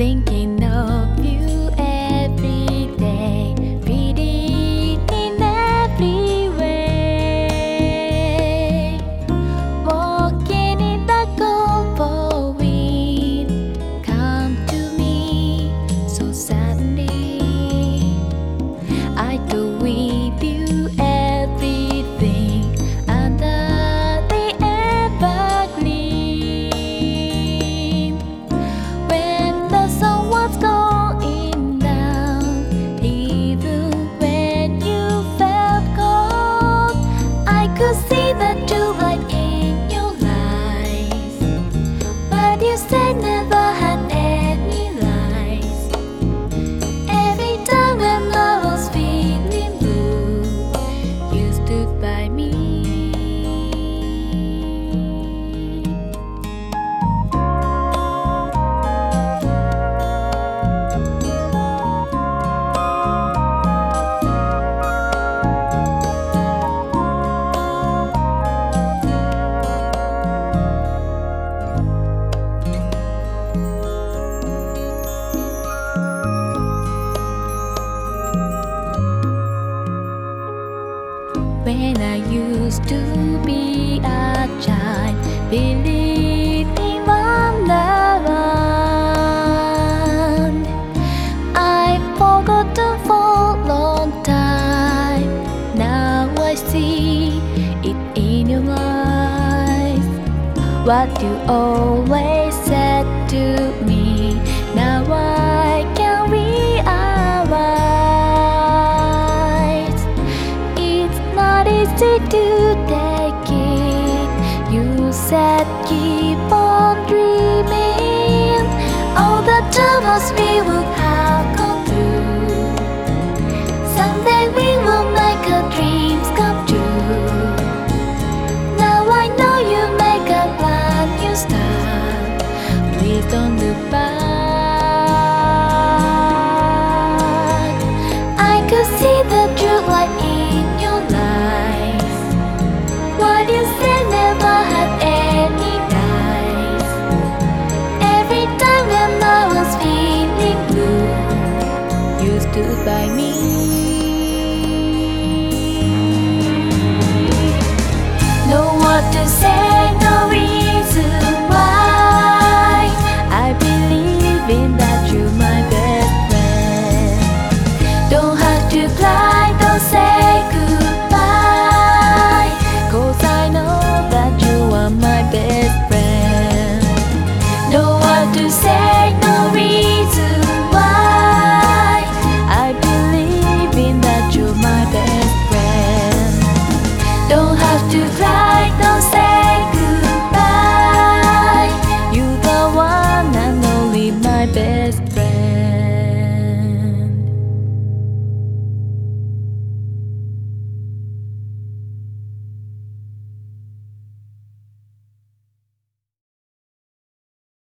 Thinking of you every day, in every way. Walking in the cold wind, come to me so suddenly. I do with you used to be a child, believing wonderland, I forgotten for long time. Now I see it in your eyes. What you always said to You said keep on dreaming. All the troubles we will have gone through. Someday we will make our dreams come true. Now I know you make a plan, you start. Please don't look back. Stood by me. No what to say, have to fly.